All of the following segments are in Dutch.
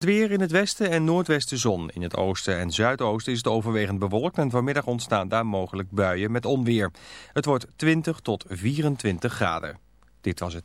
Het weer in het westen en noordwesten zon. In het oosten en zuidoosten is het overwegend bewolkt en vanmiddag ontstaan daar mogelijk buien met onweer. Het wordt 20 tot 24 graden. Dit was het.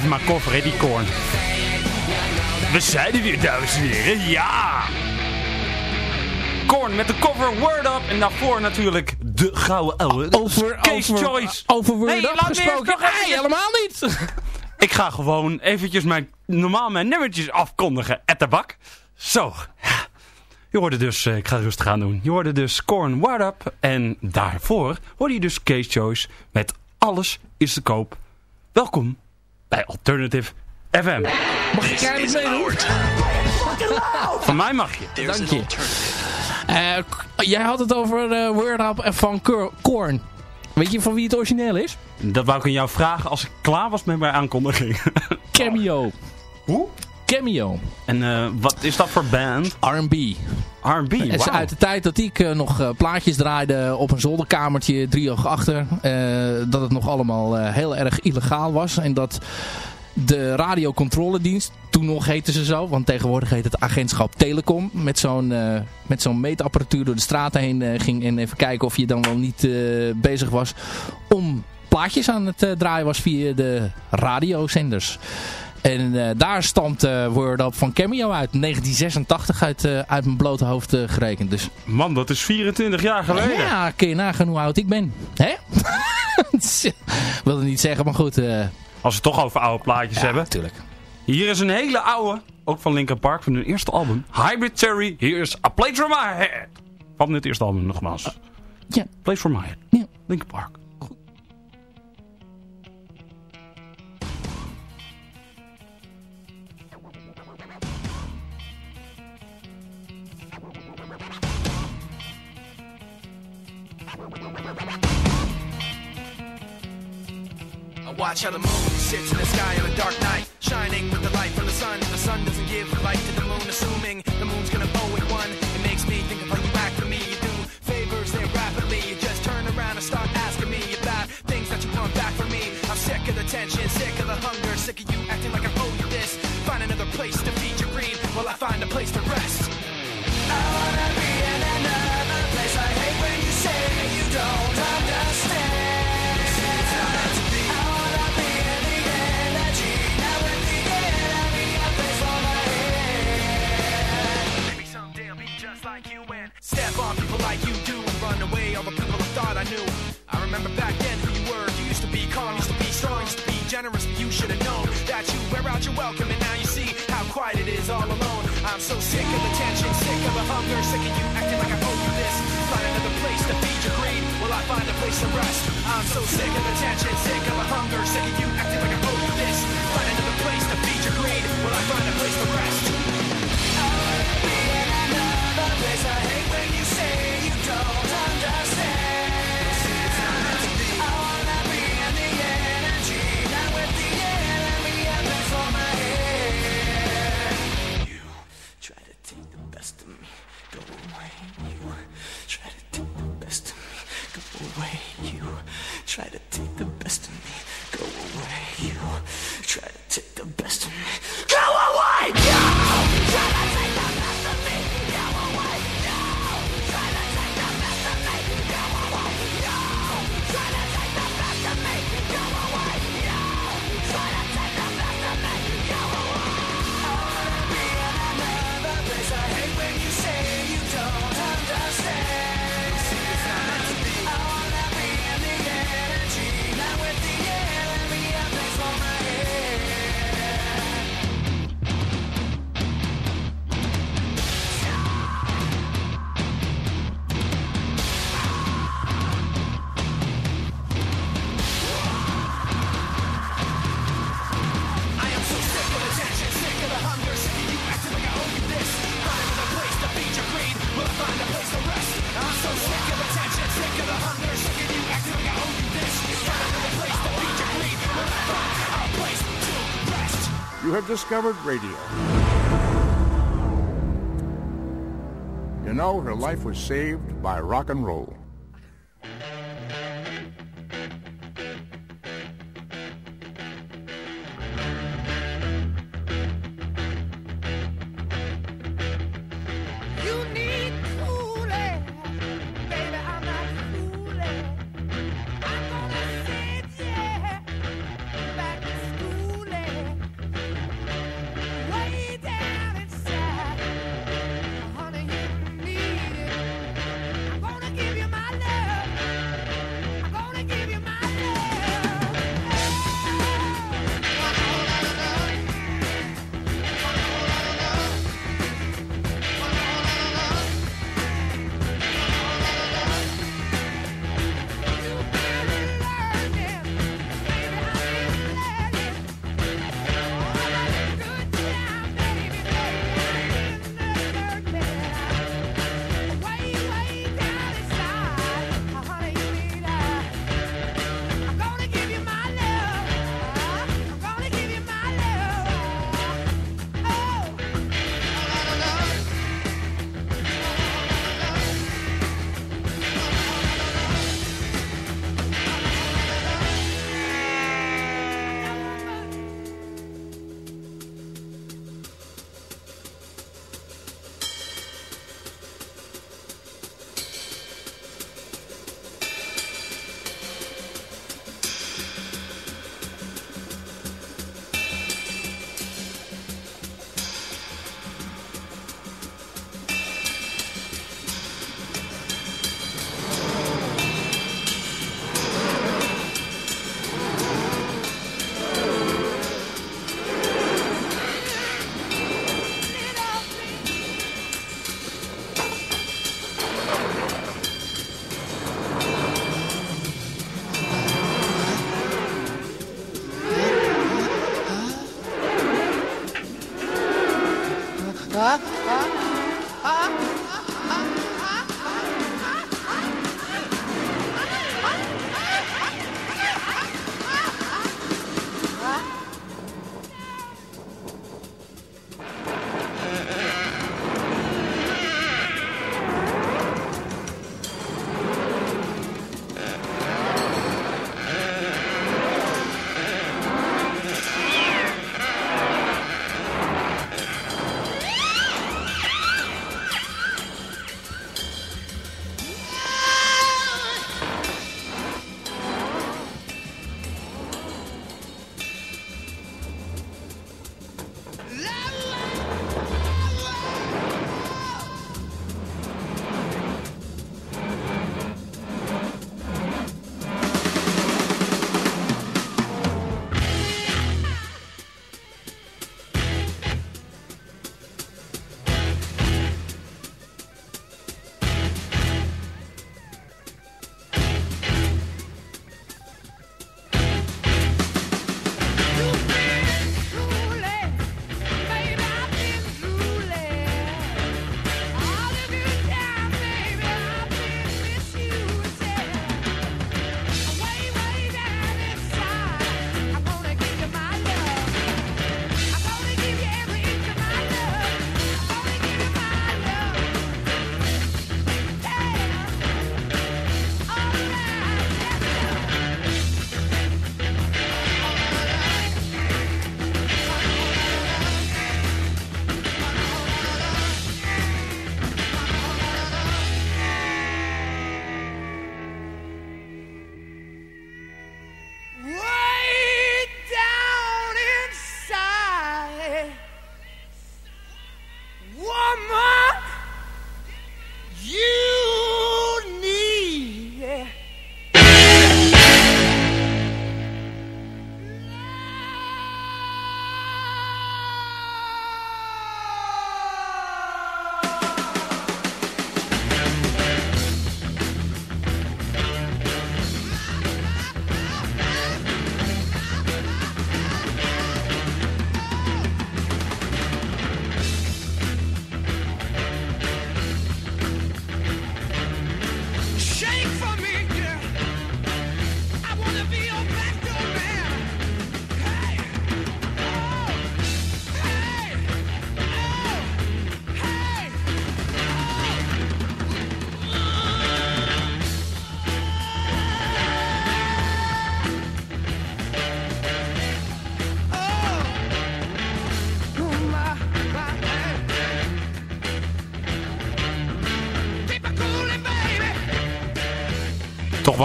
Blijven maar kofferen, die Korn. We zijn er weer, dames en heren. Ja! Korn met de cover Word Up. En daarvoor natuurlijk de gouden ouwe. Over, Case over, Choice. Over Word Nee, Up gesproken. Nee, helemaal niet. Ik ga gewoon eventjes mijn, normaal mijn nummertjes afkondigen. Etterbak. Zo. Je hoorde dus, eh, ik ga rustig aan doen. Je hoorde dus Korn Word Up. En daarvoor hoorde je dus Case Choice met Alles is te koop. Welkom bij Alternative FM. Mag ik keihard meedoen? Van mij mag je. Dank je. Eh, jij had het over eh Word Up van Korn. Weet je van wie het origineel is? Dat wou ik aan jou vragen als ik klaar was met mijn aankondiging. Cameo. Hoe? Cameo. En eh, wat is dat voor band? R&B. R&B, Het is uit de tijd dat ik eh, nog eh, plaatjes draaide op een zolderkamertje driehoog achter. eh, dat het nog allemaal heel erg illegaal was. En dat de radiocontroledienst, toen nog heette ze zo, want tegenwoordig heet het agentschap Telecom, met zo'n met zo'n meetapparatuur door de straten heen ging en even kijken of je dan wel niet bezig was om plaatjes aan het draaien was via de radiozenders. En eh, daar stamt eh Word Up van Cameo uit. 1986 uit, eh, uit mijn blote hoofd gerekend. Dus Man, dat is 24 jaar geleden. ja, kun je nagaan hoe oud ik ben. Hè? Wilde niet zeggen, maar goed. Als we het toch over oude plaatjes ja, hebben. natuurlijk. Hier is een hele oude, ook van Linkin Park, van hun eerste album. Hybrid Theory, hier is A Place For My Head. Van het eerste album nogmaals. Ja. Place For My Head. Ja. Linkin Park. Watch how the moon sits in the sky on a dark night, shining with the light from the sun. The sun doesn't give the light to the moon, assuming the moon's gonna bow it one. It makes me think of how you act for me. You do favors there rapidly. You just turn around and start asking me about things that you want back from me. I'm sick of the tension, sick of the hunger, sick of you acting like I owe you this. Find another place to feed your greed while I find a place to rest. I wanna be in another place. I hate when you say you don't. Step on people like you do and run away all the people I thought I knew. I remember back then who you were. You used to be calm, used to be strong, used to be generous, but you should have known that you wear out your welcome and now you see how quiet it is all alone. I'm so sick of the tension, sick of the hunger, sick of you acting like I owe you this. Find another place to feed your greed. Will I find a place to rest? I'm so sick of attention, sick of the hunger, sick of you acting like I owe you this. Find another place to feed your greed. Will I find a place to rest? discovered radio. You know, her life was saved by rock and roll.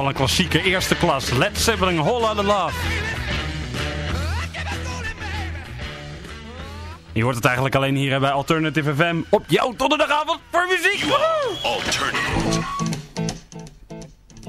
Een klassieke eerste klas. Led Zeppelin, Whole Lotta Love. Je hoort het eigenlijk alleen hier bij Alternative FM op jouw donderdagavond voor muziek. Alternative.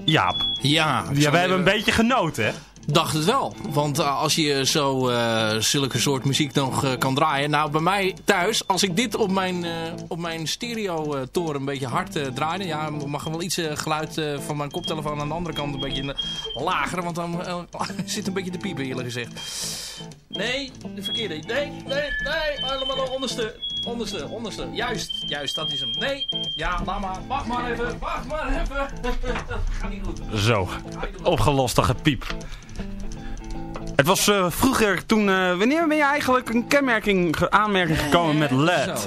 Jaap. Ja, Ja, wij hebben een beetje genoten, hè? Dacht het wel. Want eh, als je zo eh, zulke soort muziek nog eh, kan draaien. Nou, bij mij thuis, als ik dit op mijn, op mijn stereo toren een beetje hard draaide. Ja, mag er wel iets geluid van mijn koptelefoon aan de andere kant een beetje lager. Want dan zit een beetje te piepen eerlijk gezegd. Nee, de verkeerde. Nee, nee, nee. Helemaal de onderste. Onderste, onderste. Juist, juist, dat is hem. Nee, ja, laat maar. Wacht maar even. Wacht maar even. Gaat niet goed. Zo, opgeloste gepiep. Het was eh, vroeger toen... eh, wanneer ben je eigenlijk een kenmerking, aanmerking gekomen met LED?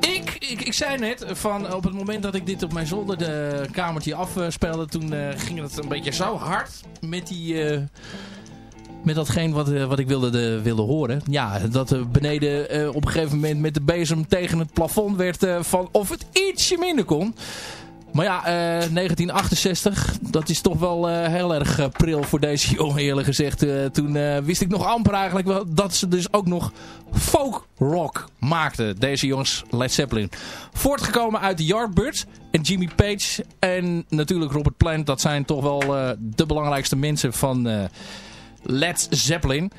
Ik, ik, ik zei net, van op het moment dat ik dit op mijn zolder de kamertje afspeelde, toen eh, ging het een beetje zo hard met die... met datgene wat, wat ik wilde, de, wilde horen. Ja, dat beneden op een gegeven moment met de bezem tegen het plafond werd van of het ietsje minder kon. Maar ja, eh, 1968, dat is toch wel eh, heel erg eh, pril voor deze jongen eerlijk gezegd. Eh, toen eh, wist ik nog amper eigenlijk wel dat ze dus ook nog folk rock maakten. Deze jongens Led Zeppelin. Voortgekomen uit de Yardbirds en Jimmy Page en natuurlijk Robert Plant. Dat zijn toch wel eh, de belangrijkste mensen van eh, Led Zeppelin.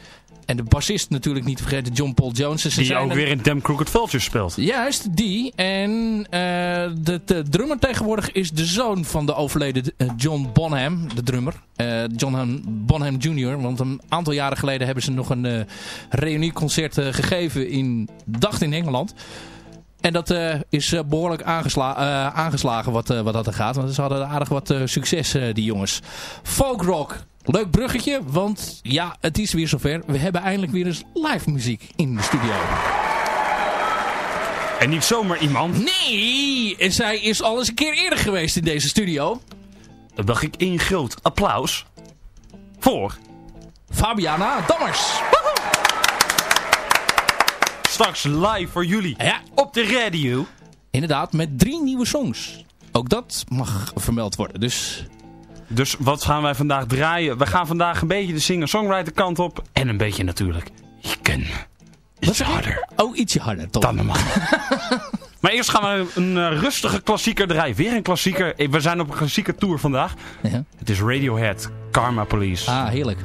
En de bassist natuurlijk niet te vergeten, John Paul Jones. Ze Die ook weer in Damn Crooked Vultures speelt. Juist, die. En eh, de, de drummer tegenwoordig is de zoon van de overleden eh, John Bonham, de drummer. Eh, John Bonham Jr. Want een aantal jaren geleden hebben ze nog een eh reunieconcert gegeven in, dacht in Engeland. En dat is eh, behoorlijk aangesla eh, aangeslagen wat, wat dat er gaat. Want ze hadden aardig wat succes, die jongens. Folk rock. Leuk bruggetje, want ja, het is weer zover. We hebben eindelijk weer eens live muziek in de studio. En niet zomaar iemand. Nee, en zij is al eens een keer eerder geweest in deze studio. Dat dacht ik in groot applaus. Voor. Fabiana Dammers. Straks live voor jullie. Ja. Op de radio. Inderdaad, met drie nieuwe songs. Ook dat mag vermeld worden. Dus Dus wat gaan wij vandaag draaien? We gaan vandaag een beetje de singer-songwriter kant op. En een beetje natuurlijk. Je ken iets harder oh, ietsje harder toch? dan normaal. maar eerst gaan we een eh, rustige klassieker draaien. Weer een klassieker. Eh, We zijn op een klassieke tour vandaag. Ja. Het is Radiohead. Karma Police. Ah, heerlijk.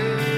Of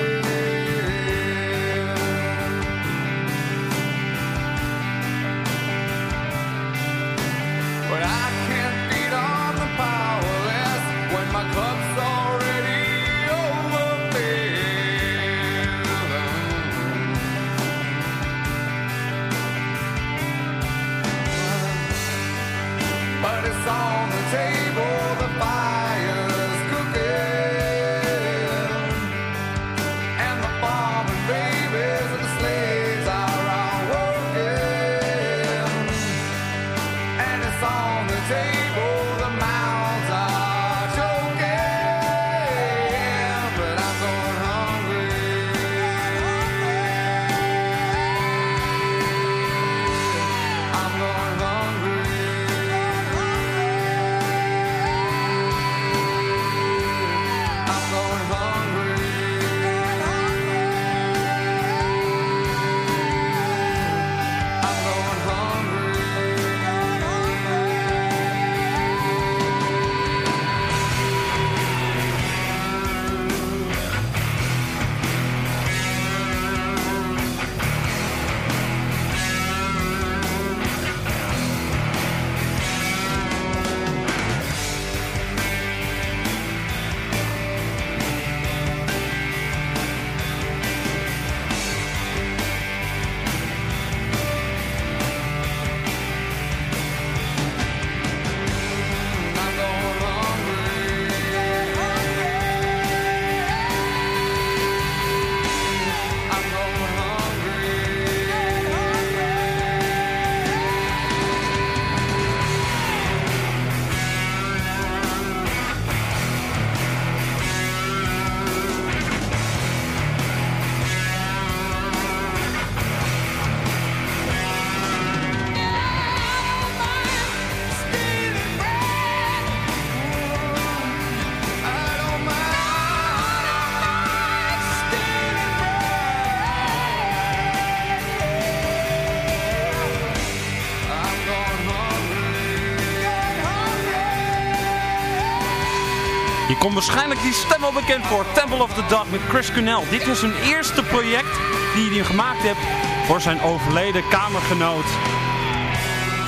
waarschijnlijk die stem al bekend voor. Temple of the Dog met Chris Cornell. Dit is zijn eerste project die hij gemaakt heeft voor zijn overleden kamergenoot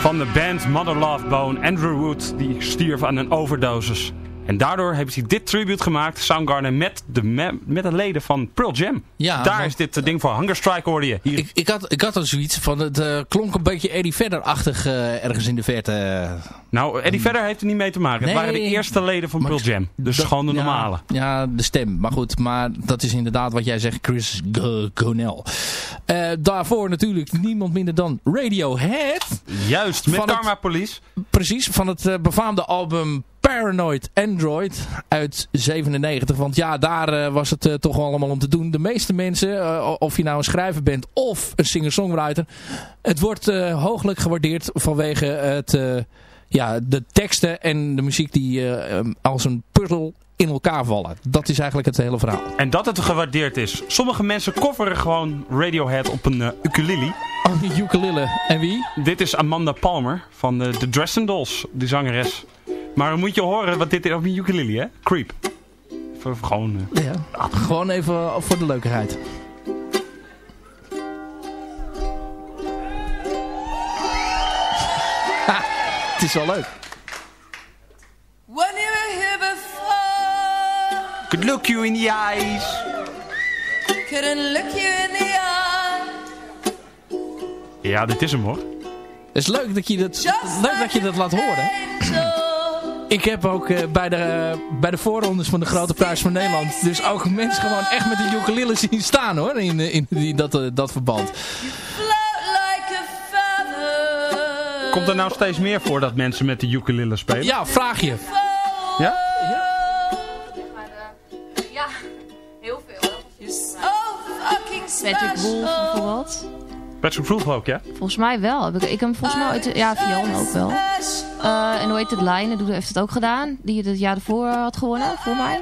van de band Mother Love Bone, Andrew Wood. Die stierf aan een overdosis. En daardoor hebben ze dit tribute gemaakt, Soundgarden, met de, me- met de leden van Pearl Jam. Ja, Daar want- is dit eh, ding voor. Hunger Strike hoorde je. Hier. Ik, ik, had, ik had er zoiets van, het eh, klonk een beetje Eddie Vedder-achtig eh, ergens in de verte. Nou, Eddie Vedder heeft er niet mee te maken. Nee, het waren de eerste leden van Pearl Jam. Dus Dat- gewoon de normale. Ja, de stem. Maar goed, maar dat is inderdaad wat jij zegt, Chris G- Cornell. Eh, daarvoor natuurlijk niemand minder dan Radiohead. Juist, met Karma Police. Precies, van het befaamde album Paranoid Android uit 97. Want ja, daar eh, was het eh, toch allemaal om te doen. De meeste mensen, eh, of je nou een schrijver bent of een singer-songwriter... het wordt hooglijk gewaardeerd vanwege het, ja, de teksten en de muziek die eh, eh, als een puzzel in elkaar vallen. Dat is eigenlijk het hele verhaal. En dat het gewaardeerd is. Sommige mensen kofferen gewoon Radiohead op een eh, ukulele. Oh, ukulele. En wie? Dit is Amanda Palmer van de, de Dresden Dolls, die zangeres. Maar dan moet je horen wat dit is op een ukulele, hè? Creep. Even gewoon... eh, Ja, gewoon even voor de leukigheid. Ha, het is wel leuk. When you were here before, Could look you in the eyes. couldn't look you in the. Ja, dit is hem hoor. Het is leuk dat je dat, leuk dat, je dat laat horen. Ik heb ook eh, bij, de, bij de voorrondes van de Grote Prijs van Nederland... dus ook mensen gewoon echt met de ukulele zien staan hoor. In, in, in dat, eh, dat verband. Komt er nou steeds meer voor dat mensen met de ukulele spelen? Ja, vraag je. Ja? Ja, heel veel. Patrick Wolf bijvoorbeeld. Patrick Wolf ook, ja? Volgens mij wel. Heb ik, ik heb hem volgens mij uit de- Ja, Fiona ook wel. Eh, en hoe heet het? Doet- heeft het ook gedaan. Die het het jaar ervoor had gewonnen, voor mij.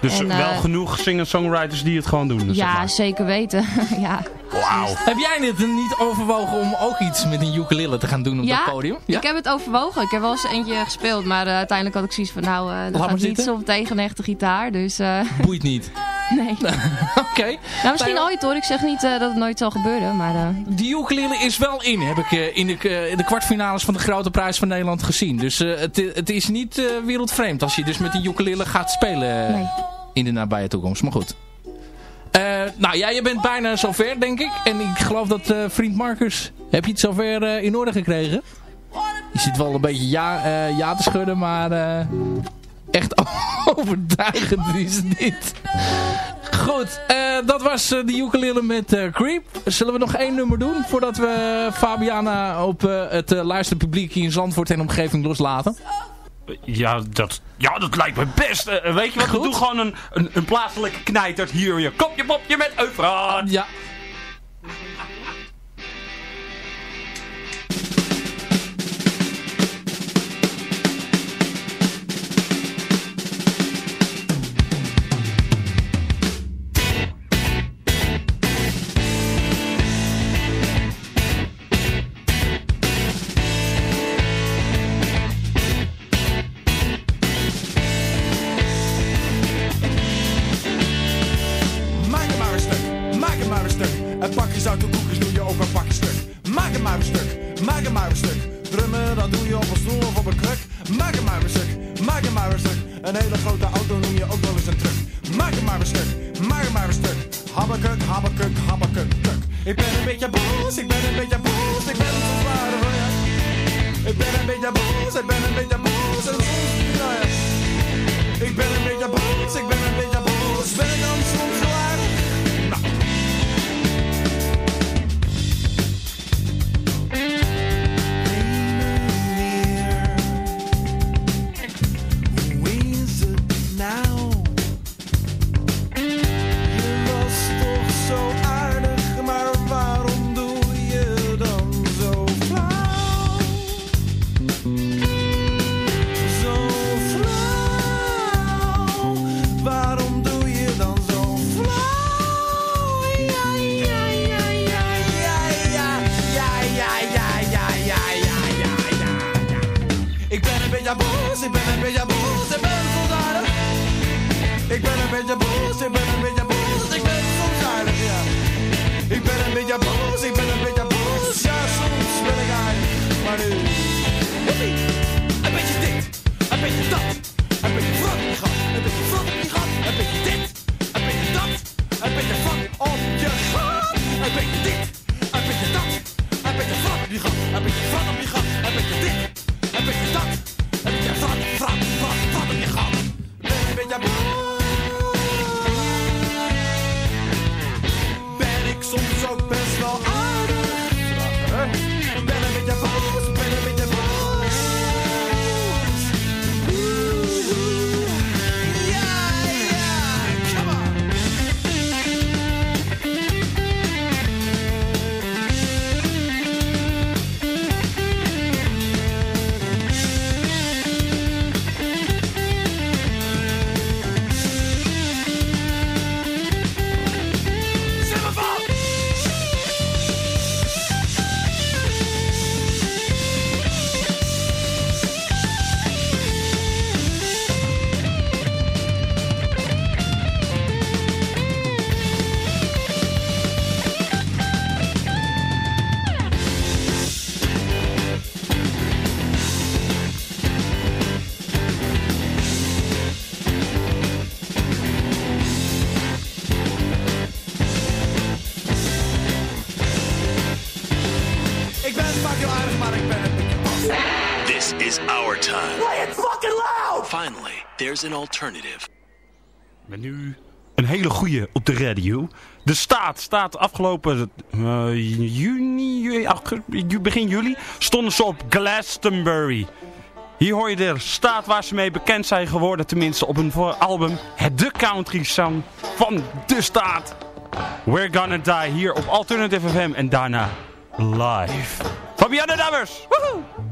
Dus En, eh, wel genoeg singer-songwriters die het gewoon doen. Dus zeg ja, maar. zeker weten. ja. Wauw. Heb jij dit niet overwogen om ook iets met een ukulele te gaan doen op ja, dat podium? ik heb het overwogen. Ik heb wel eens eentje gespeeld, maar eh, uiteindelijk had ik zoiets van, nou, eh dat gaat niet zitten. zo tegen een echte gitaar, dus eh, Boeit niet. nee. Oké. Nou, misschien ooit hoor. Ik zeg niet eh, dat het nooit zal gebeuren, maar... eh, Die ukulele is wel in, heb ik eh, in, de, eh, in de kwartfinales van de Grote Prijs van Nederland gezien. Dus eh, het, het is niet eh, wereldvreemd als je dus met die ukulele gaat spelen in de nabije toekomst. Maar goed. Eh, nou ja, je bent bijna zover, denk ik. En ik geloof dat eh, vriend Marcus, heb je het zover eh, in orde gekregen? Je zit wel een beetje ja, ja te schudden, maar echt overtuigend is niet. Goed, dat was eh, de ukulele met Creep. Zullen we nog één nummer doen voordat we Fabiana op het luisterpubliek hier in Zandvoort en omgeving loslaten? Ja, dat, ja, dat lijkt me best. Eh, weet je wat, we doen gewoon een, een, een plaatselijke knijtert hier. Je kopje popje met Eufraat. Ja. There's an alternative. Met nu een hele goeie op de radio. De staat staat afgelopen eh, juni, begin juli, stonden ze op Glastonbury. Hier hoor je de staat waar ze mee bekend zijn geworden, tenminste op hun album. Het The Country Song van de staat. We're Gonna Die hier op Alternative FM en daarna live. Fabiana Dammers! Woehoe!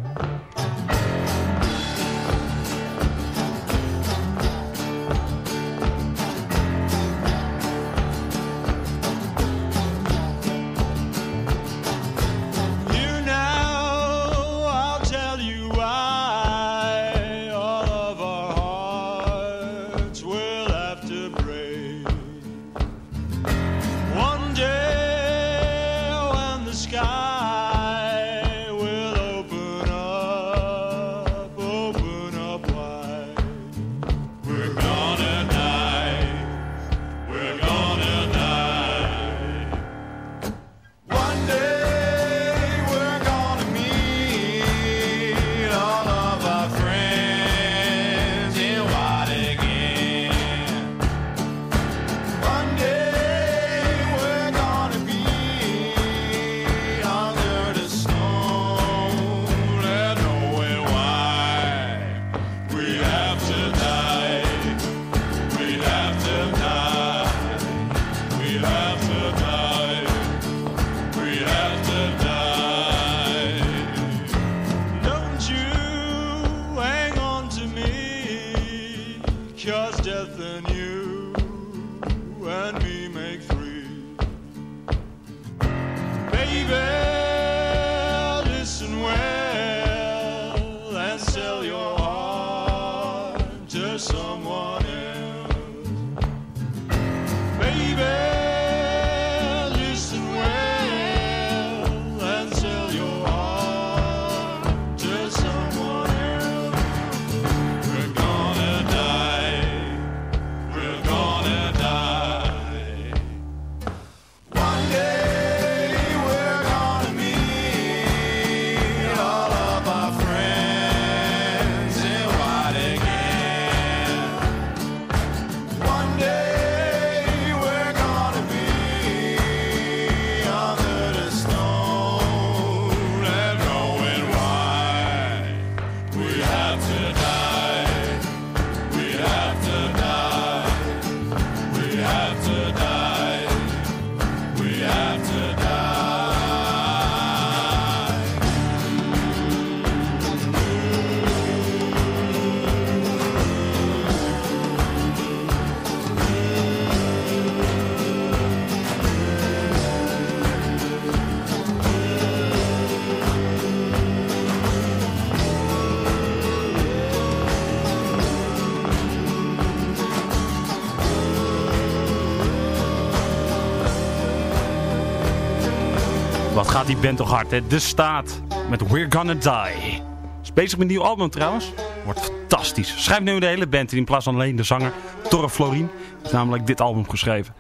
Die band toch hard, hè? De staat met We're Gonna Die. Is bezig met een nieuw album trouwens. Wordt fantastisch. Schrijft nu de hele band in, plaats van alleen de zanger Torre Florin. Heeft namelijk dit album geschreven.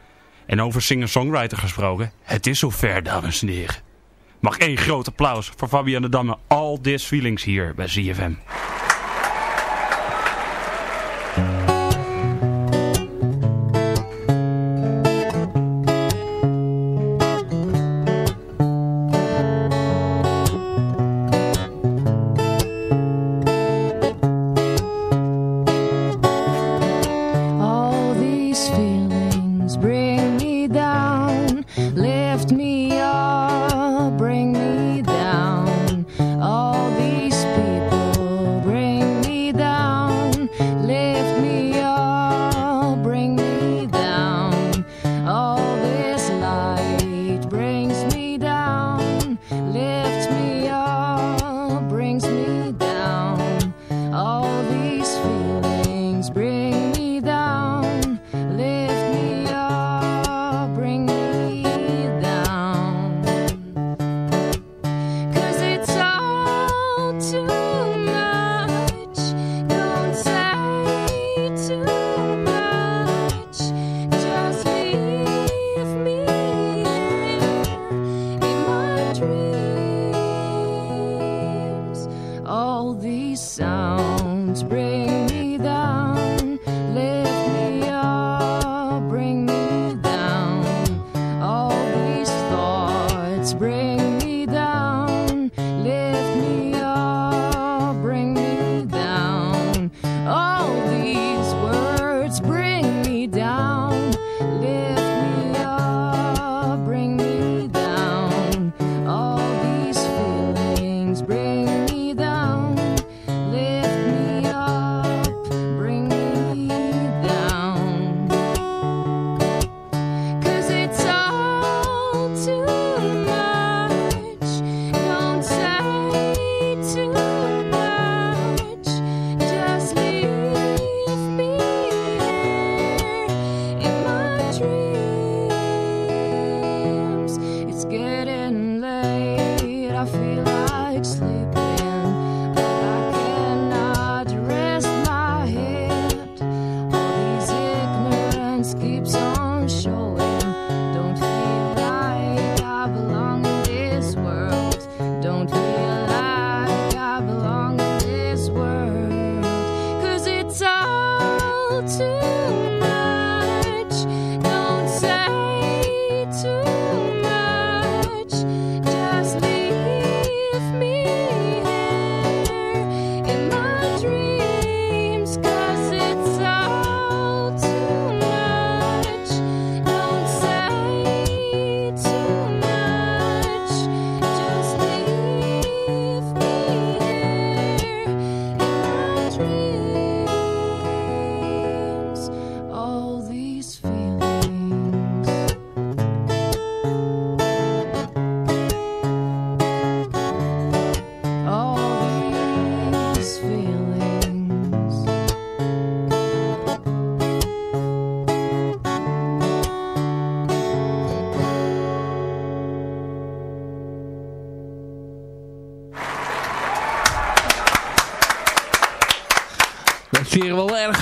En over singer-songwriter gesproken. Het is zover, dames en heren. Mag één groot applaus voor Fabian de Damme. All This Feelings hier bij ZFM.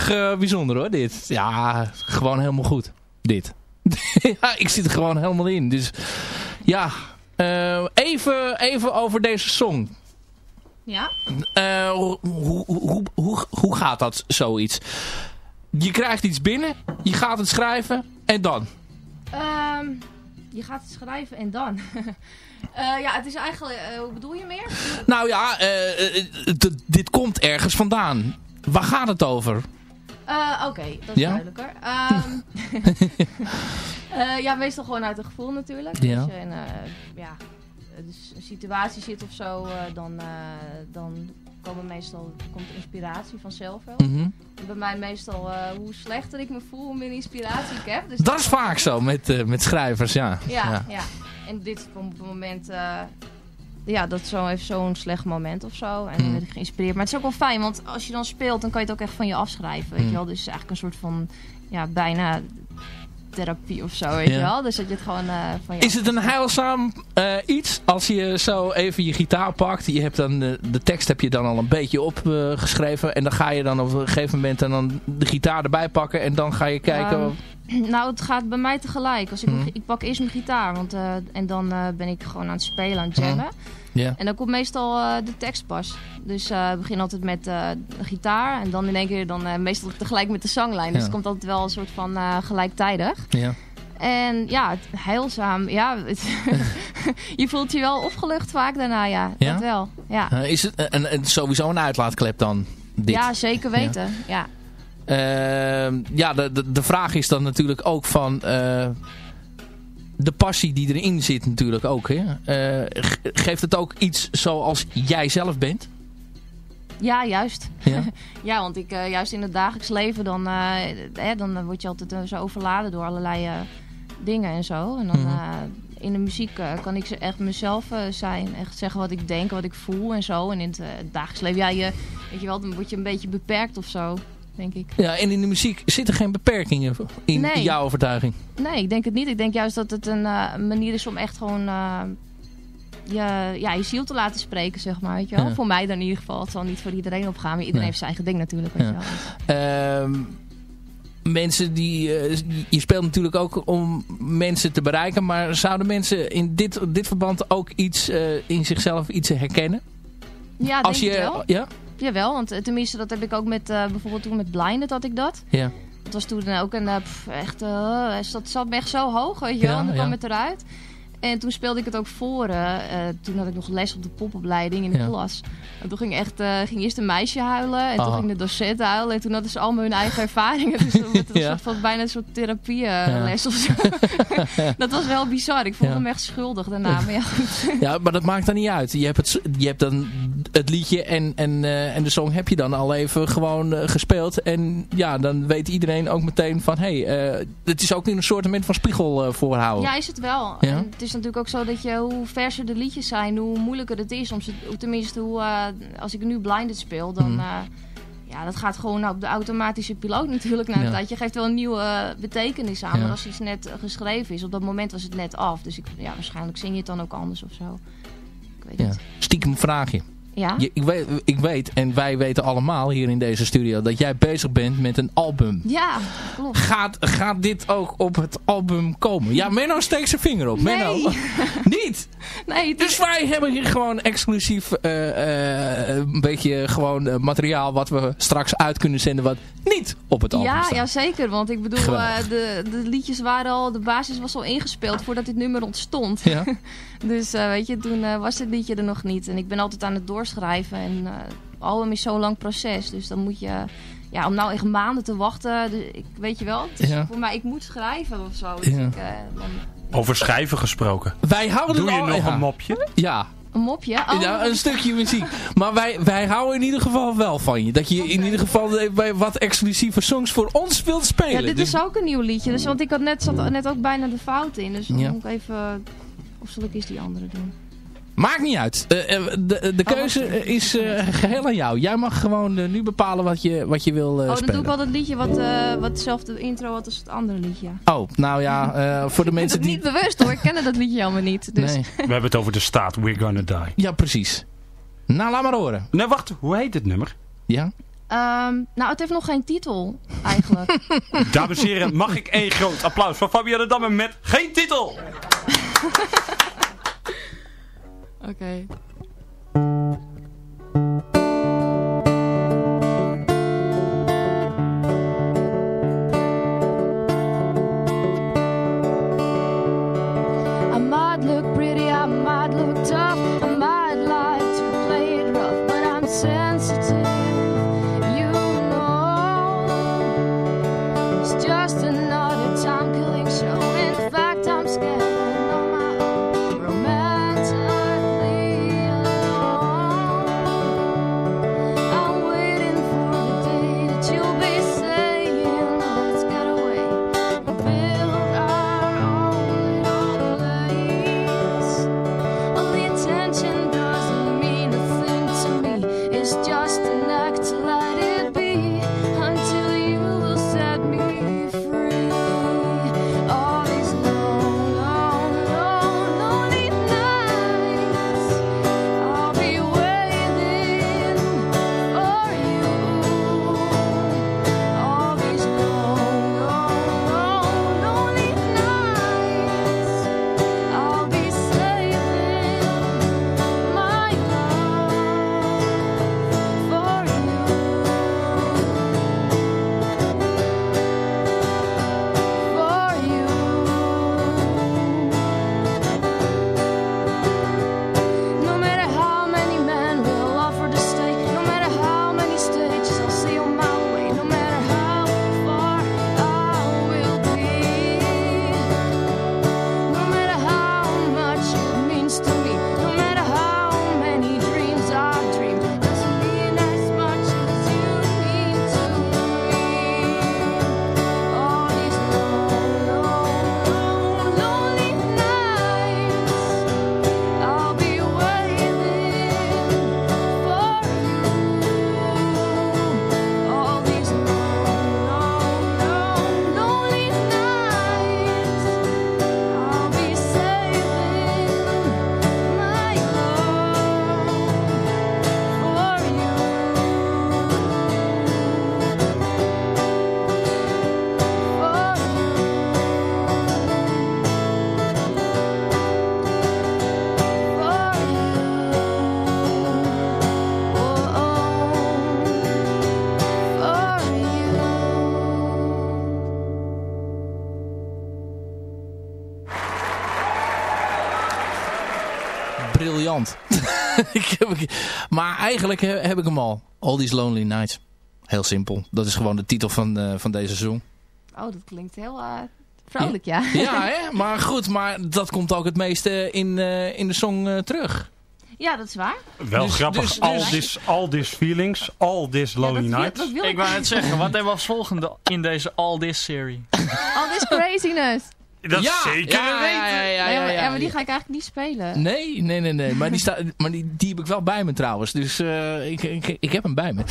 Erg eh, bijzonder hoor, dit. Ja, gewoon helemaal goed. Dit. ja, ik zit er gewoon helemaal in. Dus ja, eh, even, even over deze song. Ja? Eh, hoe, hoe, hoe, hoe, hoe gaat dat, zoiets? Je krijgt iets binnen, je gaat het schrijven en dan? Ehm, je gaat het schrijven en dan? Eh, ja, het is eigenlijk... eh, hoe bedoel je meer? Nou ja, eh, eh, dit komt ergens vandaan. Waar gaat het over? Eh, Oké, dat is Ja? duidelijker. Ehm, eh, ja, meestal gewoon uit een gevoel natuurlijk. Ja. Als je in eh, ja, dus een situatie zit of zo, dan, dan komen meestal, komt inspiratie vanzelf wel. Mhm. Bij mij meestal, hoe slechter ik me voel, hoe meer inspiratie ik heb. Dus Dat is vaak zo met, met schrijvers, ja. Ja, ja. En dit komt op het moment... ja, dat zo heeft zo'n slecht moment of zo. En dan Mm. werd ik geïnspireerd. Maar het is ook wel fijn, want als je dan speelt, dan kan je het ook echt van je afschrijven. Weet Mm. je wel? Dus eigenlijk een soort van, ja, bijna therapie of zo, weet Ja. je wel? Dus dat je het gewoon eh, van je Is het een heilzaam eh, iets als je zo even je gitaar pakt? Je hebt dan de, de tekst heb je dan al een beetje opgeschreven. en dan ga je dan op een gegeven moment dan, dan de gitaar erbij pakken. En dan ga je kijken... nou, het gaat bij mij tegelijk. Als ik, mijn- ik pak eerst mijn gitaar, want, eh, en dan eh, ben ik gewoon aan het spelen, aan het jammen. Ja. En dan komt meestal eh, de tekst pas. Dus ik begin altijd met de gitaar en dan in één keer dan, meestal tegelijk met de zanglijn. Dus het komt altijd wel een soort van gelijktijdig. ja. En ja, heilzaam. Ja, je voelt je wel opgelucht vaak daarna, ja. Ja? Dat wel, ja. Is het een, een, sowieso een uitlaatklep dan? Dit? Ja, zeker weten. Ja. Ja, de, de, de vraag is dan natuurlijk ook van... eh, de passie die erin zit natuurlijk ook. Hè? Eh, ge- geeft het ook iets zoals jij zelf bent? Ja, juist. Ja? Ja, want ik, eh, juist in het dagelijks leven, dan, dan word je altijd zo overladen door allerlei dingen en zo. En dan Mhm. in de muziek kan ik echt mezelf zijn. Echt zeggen wat ik denk, wat ik voel en zo. En in het dagelijks leven, ja, je, weet je wel, dan word je een beetje beperkt of zo, denk ik. Ja, en in de muziek zitten geen beperkingen in, Nee. in jouw overtuiging. Nee, ik denk het niet. Ik denk juist dat het een eh, manier is om echt gewoon eh, je, ja, je ziel te laten spreken, zeg maar. Weet je wel? Ja. Voor mij dan in ieder geval. Het zal niet voor iedereen opgaan, maar iedereen Nee. heeft zijn eigen ding natuurlijk. Weet Ja. je wel. Ehm, mensen die... eh, je speelt natuurlijk ook om mensen te bereiken. Maar zouden mensen in dit, dit verband ook iets in zichzelf iets herkennen? Ja, Als denk je, ik wel. Ja? Jawel, want eh, tenminste dat heb ik ook met, eh, bijvoorbeeld toen met Blinded had ik dat. Ja. Het was toen ook een, eh, pff, echt, eh, dat zat me echt zo hoog, weet je wel. Ja, en dan kwam ja. het eruit. En toen speelde ik het ook voor. eh, eh, toen had ik nog les op de popopleiding in de Ja. klas. En toen ging, echt, eh, ging eerst een meisje huilen. En Aha. toen ging de docent huilen. En toen hadden ze allemaal hun eigen ervaringen. Dus het was een Ja. soort van, bijna een soort therapieles of zo. dat was wel bizar. Ik voelde Ja. me echt schuldig daarna. Maar ja, goed. Ja, maar dat maakt dan niet uit. Je hebt, het, je hebt dan het liedje en, en, en de song heb je dan al even gewoon gespeeld. En ja, dan weet iedereen ook meteen van... Hé, hey, het is ook in een soort van spiegel voorhouden. Ja, is het wel. Ja? En het is natuurlijk ook zo dat je, hoe verser de liedjes zijn, hoe moeilijker het is. Om ze, tenminste, hoe, eh, als ik nu blinded speel, dan... Mhm. eh, ja, dat gaat gewoon op de automatische piloot natuurlijk na een Ja. tijdje. geeft wel een nieuwe eh, betekenis aan. Ja. Maar als iets net geschreven is, op dat moment was het net af. Dus ik, ja, waarschijnlijk zing je het dan ook anders of zo. Ik weet Ja. niet. Stiekem vraag je. Ja? Je, ik, weet, ik weet, en wij weten allemaal hier in deze studio, dat jij bezig bent met een album. Ja, klopt. Gaat, gaat dit ook op het album komen? Ja, Menno steekt zijn vinger op. Menno. Nee. Niet? Nee, het Dus wij hebben hier gewoon exclusief eh, eh, een beetje gewoon eh, materiaal wat we straks uit kunnen zenden wat niet op het album Ja, staat. ja, zeker. Want ik bedoel, de, de liedjes waren al, de basis was al ingespeeld voordat dit nummer ontstond. Ja. dus eh, weet je, toen eh, was dit liedje er nog niet. En ik ben altijd aan het doorschrijven. En eh album is zo'n lang proces. Dus dan moet je, ja, om nou echt maanden te wachten. Dus ik, weet je wel, het is Ja. voor mij, ik moet schrijven of zo. Dus Ja. ik, eh, dan- Over schrijven gesproken. Wij houden Doe het je al- nog ja. een mopje? Ja. een mopje? Oh, Ja, een stukje muziek. Maar wij, wij houden in ieder geval wel van je. Dat je in ieder geval bij wat exclusieve songs voor ons wilt spelen. Ja, dit Dus- is ook een nieuw liedje. Dus, want ik had net, zat net ook bijna de fout in. Dus dan Ja. moet ik even... Of zal ik eens die andere doen? Maakt niet uit. Eh, eh, de, de keuze eh, is eh, geheel aan jou. Jij mag gewoon eh, nu bepalen wat je, wat je wil eh, oh, dan spelen. doe ik wel dat liedje wat, eh, wat dezelfde intro had als het andere liedje. Oh, nou ja, eh, voor de mensen die... Niet bewust hoor, ik ken dat liedje helemaal niet. Dus. Nee. We hebben het over de staat We're Gonna Die. Ja, precies. Nou, laat maar horen. Nee, wacht. Hoe heet het nummer? Ja? Ehm, nou, het heeft nog geen titel eigenlijk. Dames en heren, mag ik één groot applaus voor Fabienne Damme met geen titel? Oké. I might look pretty, I might look tough, maar eigenlijk he- heb ik hem al. All These Lonely Nights. Heel simpel. Dat is gewoon de titel van, eh, van deze seizoen. Oh, dat klinkt heel eh, vrolijk, ja. Ja, hè? maar goed. Maar dat komt ook het meeste in, eh, in de song eh, terug. Ja, dat is waar. Wel Dus- grappig. dus- all, dus- this, all this feelings, all this lonely nights. Ik wou net zeggen, wat hebben we als volgende in deze All This serie? All this craziness. Dat is Ja, zeker ja, weten. ja, ja, maar, ja, ja, maar die ga ik eigenlijk niet spelen. Nee, nee, nee, nee. Maar, die, sta, maar die, die heb ik wel bij me trouwens. Dus eh, ik, ik, ik heb hem bij me.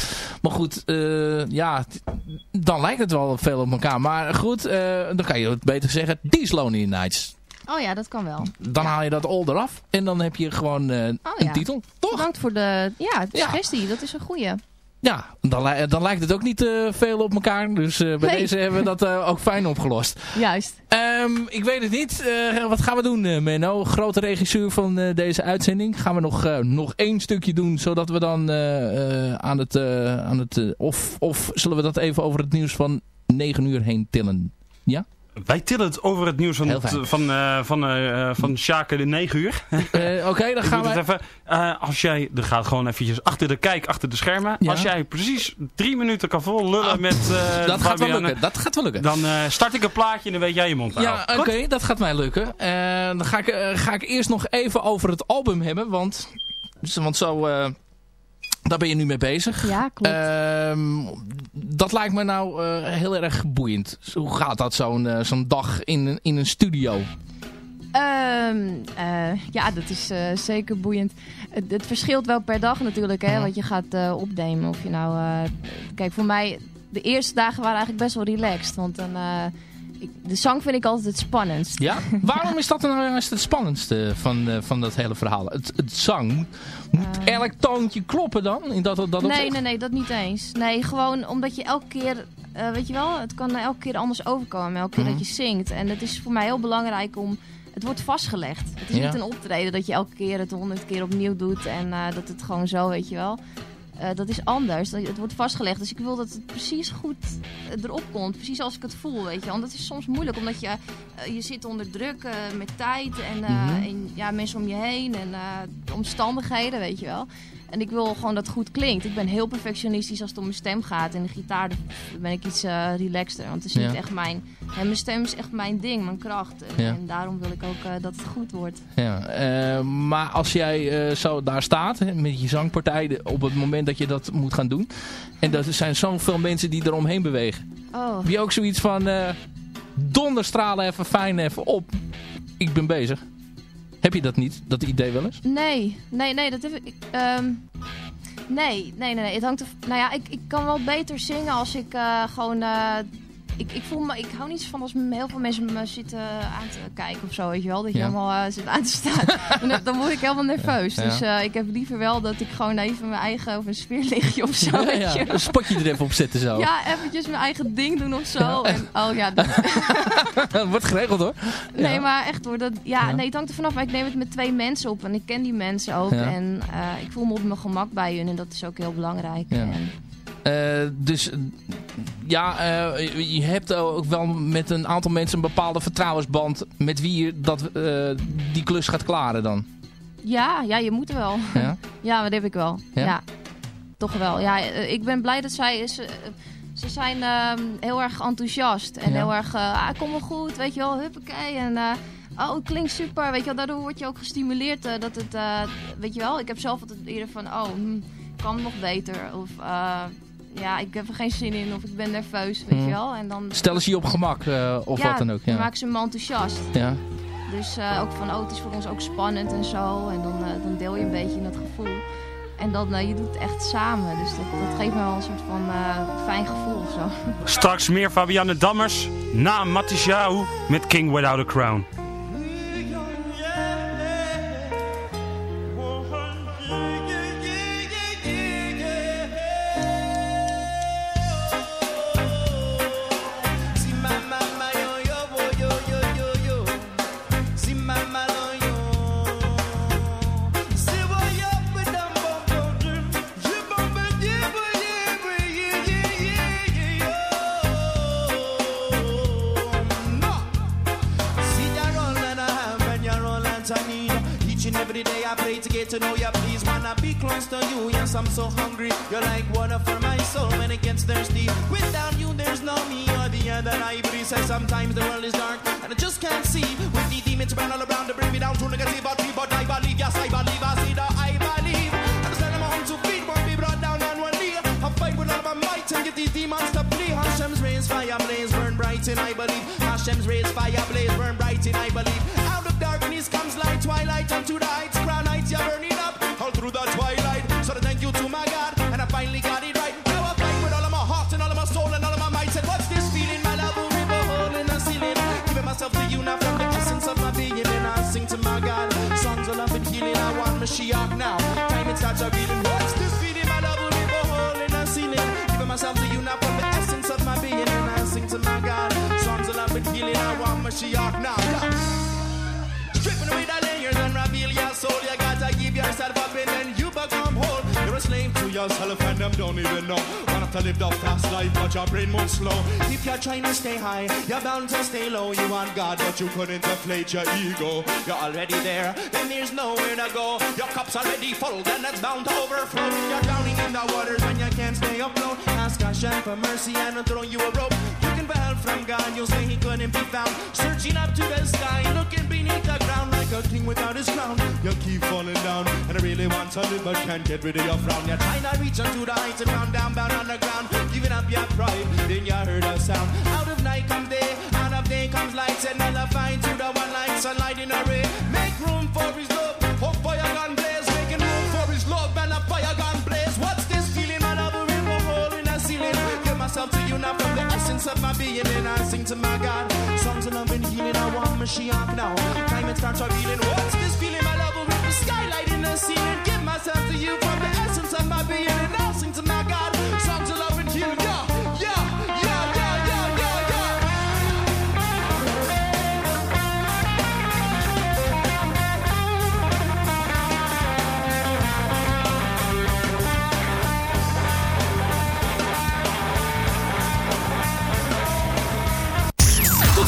Maar goed, eh, ja, dan lijkt het wel veel op elkaar. Maar goed, eh, dan kan je het beter zeggen. These Lonely Nights. Oh ja, dat kan wel. Dan haal je dat all eraf. En dan heb je gewoon eh, een Oh ja. titel. Toch? bedankt voor de ja, suggestie. Dat is een goeie. Ja, dan, li- dan lijkt het ook niet eh, veel op elkaar. Dus eh, bij Nee. deze hebben we dat eh, ook fijn opgelost. Juist. Ehm, ik weet het niet. Wat gaan we doen, Menno? Grote regisseur van deze uitzending. Gaan we nog, nog één stukje doen, zodat we dan aan het... eh, aan het of, of zullen we dat even over het nieuws van 9 uur heen tillen? Ja? Wij tillen het over het nieuws van, het- van, eh van, eh, eh, van Sjaken de 9 uur. Oké, dan gaan we... even. als jij, er gaat gewoon eventjes achter de kijk, achter de schermen. Ja. Als jij precies drie minuten kan vol lullen Ah, met dat gaat wel lukken. Dat gaat wel lukken. Dan start ik een plaatje en dan weet jij je mond Ja, oké, dat gaat mij lukken. Dan ga ik, ga ik eerst nog even over het album hebben, want, want zo, daar ben je nu mee bezig. Ja, klopt. Ehm, dat lijkt me nou eh, heel erg boeiend. Hoe gaat dat zo'n eh, zo'n dag in, een- in een studio? Ehm, eh, ja, dat is zeker boeiend. Het, het verschilt wel per dag natuurlijk, hè, wat je gaat opnemen. Of je nou, kijk, voor mij, de eerste dagen waren eigenlijk best wel relaxed. Want dan, de zang vind ik altijd het spannendst. Ja? Waarom is dat nou juist het spannendste van, eh, van dat hele verhaal? Het, het zang, moet elk toontje kloppen dan? In dat, dat Eh. Nee, opzicht? nee, nee, dat niet eens. Nee, gewoon omdat je elke keer, eh, weet je wel, het kan elke keer anders overkomen. Elke keer Mhm. dat je zingt. En het is voor mij heel belangrijk om, het wordt vastgelegd. Het is Ja. niet een optreden dat je elke keer het honderd keer opnieuw doet. En eh, dat het gewoon zo, weet je wel. Eh, dat is anders. Het wordt vastgelegd. Dus ik wil dat het precies goed eh, erop komt. Precies als ik het voel, weet je. Want dat is soms moeilijk. Omdat je, eh, je zit onder druk met tijd. En, Mhm. en ja, mensen om je heen. En de omstandigheden, weet je wel. En ik wil gewoon dat het goed klinkt. Ik ben heel perfectionistisch als het om mijn stem gaat. En de gitaar ben ik iets eh relaxter. Want het is Ja. niet echt mijn... En mijn stem is echt mijn ding, mijn kracht. En, Ja. en daarom wil ik ook eh, dat het goed wordt. Ja, eh, maar als jij zo daar staat met je zangpartij op het moment dat je dat moet gaan doen. En er zijn zoveel mensen die eromheen bewegen. Oh. Heb je ook zoiets van donderstralen even fijn even op. Ik ben bezig. Heb je dat niet, dat idee wel eens? Nee, nee, nee, dat heb ik... ehm, nee, nee, nee, nee. Het hangt er, nou ja, ik, ik kan wel beter zingen als ik eh, gewoon... ik, ik, voel me, ik hou niet van als heel veel mensen me zitten aan te kijken of zo, weet je wel. Dat je Ja. allemaal eh, zit aan te staan. dan, dan word ik helemaal nerveus. Ja. Dus eh, ik heb liever wel dat ik gewoon even mijn eigen of een sfeerlichtje of zo, weet je. Een spotje er even op zetten zo. Ja, eventjes mijn eigen ding doen of zo. Ja. En, oh ja, Wordt geregeld hoor. Nee, maar echt hoor. Dat, ja, nee, het hangt er vanaf. Maar ik neem het met twee mensen op. En ik ken die mensen ook. En eh, ik voel me op mijn gemak bij hun. En dat is ook heel belangrijk. En, dus eh, ja, eh, je hebt ook wel met een aantal mensen een bepaalde vertrouwensband met wie je dat, eh, die klus gaat klaren dan. ja, ja, je moet wel. Ja? Ja, dat heb ik wel. Ja? Ja, toch wel. Ja, ik ben blij dat zij... Ze, ze zijn ehm, heel erg enthousiast. En Ja. heel erg... ah, kom wel goed, weet je wel. Huppakee. En... Oh, het klinkt super, weet je wel. Daardoor word je ook gestimuleerd dat het, weet je wel. Ik heb zelf altijd eerder van, oh, hm, kan nog beter. Of, ja, ik heb er geen zin in. Of ik ben nerveus, weet Hmm. je wel. En dan, Stellen ze je op gemak eh, of ja, wat dan ook. dan Ja. maken ze me enthousiast. Ja. Dus eh, ook van, oh, het is voor ons ook spannend en zo. En dan, eh, dan deel je een beetje in dat gevoel. En dan, je doet het echt samen. Dus dat, dat geeft me wel een soort van eh, fijn gevoel of zo. Straks meer Fabianne Dammers na Matisyahu met King Without a Crown. now. Time it starts to really yourself them don't even know. Want to live the fast life, but your brain moves slow. If you're trying to stay high, you're bound to stay low. You want God, but you couldn't deflate your ego. You're already there, then there's nowhere to go. Your cup's already full, then it's bound to overflow. You're drowning in the waters when you can't stay afloat. Ask Hashem for mercy and I'll throw you a rope. Looking for help from God, you'll say he couldn't be found. Searching up to the sky, looking beneath the ground like a king without his crown. You keep falling down, and I really want to live, but can't get rid of your frown. You're trying to reach unto the heights and round down, bound on the ground. Giving up your pride, then you heard a sound. Out of night comes day, out of day comes light, and nullify to the one light, sunlight in a ray. Of my being, and I sing to my God. Songs of love and healing, I want Mashiach now. Time it starts revealing. What's this feeling? My love, a the skylight in the ceiling. Give myself to you from the essence of my being,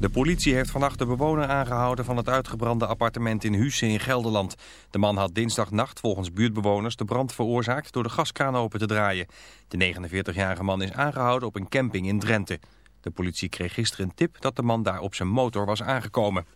De politie heeft vannacht de bewoner aangehouden van het uitgebrande appartement in Husse in Gelderland. De man had dinsdagnacht volgens buurtbewoners de brand veroorzaakt door de gaskraan open te draaien. De 49-jarige man is aangehouden op een camping in Drenthe. De politie kreeg gisteren een tip dat de man daar op zijn motor was aangekomen.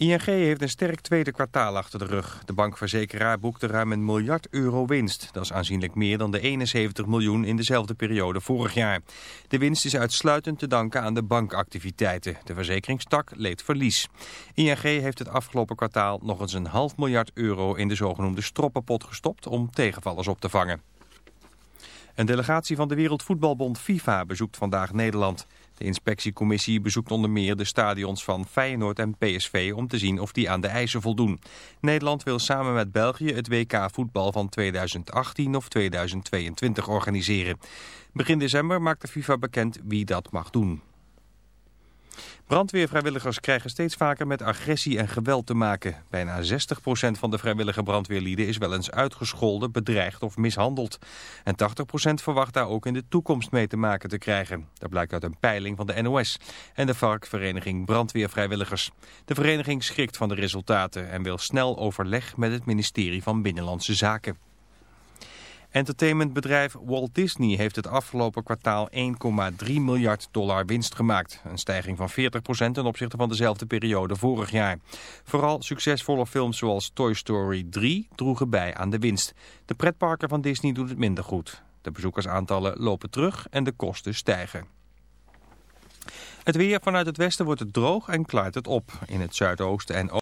ING heeft een sterk tweede kwartaal achter de rug. De bankverzekeraar boekte ruim een miljard euro winst. Dat is aanzienlijk meer dan de 71 miljoen in dezelfde periode vorig jaar. De winst is uitsluitend te danken aan de bankactiviteiten. De verzekeringstak leed verlies. ING heeft het afgelopen kwartaal nog eens een half miljard euro in de zogenoemde stroppenpot gestopt om tegenvallers op te vangen. Een delegatie van de Wereldvoetbalbond FIFA bezoekt vandaag Nederland. De inspectiecommissie bezoekt onder meer de stadions van Feyenoord en PSV om te zien of die aan de eisen voldoen. Nederland wil samen met België het WK voetbal van 2018 of 2022 organiseren. Begin december maakt de FIFA bekend wie dat mag doen. Brandweervrijwilligers krijgen steeds vaker met agressie en geweld te maken. Bijna 60% van de vrijwillige brandweerlieden is wel eens uitgescholden, bedreigd of mishandeld. En 80% verwacht daar ook in de toekomst mee te maken te krijgen. Dat blijkt uit een peiling van de NOS en de varkvereniging Brandweervrijwilligers. De vereniging schrikt van de resultaten en wil snel overleg met het ministerie van Binnenlandse Zaken. Entertainmentbedrijf Walt Disney heeft het afgelopen kwartaal 1,3 miljard dollar winst gemaakt. Een stijging van 40% ten opzichte van dezelfde periode vorig jaar. Vooral succesvolle films zoals Toy Story 3 droegen bij aan de winst. De pretparken van Disney doen het minder goed. De bezoekersaantallen lopen terug en de kosten stijgen. Het weer vanuit het westen wordt het droog en klaart het op. In het zuidoosten en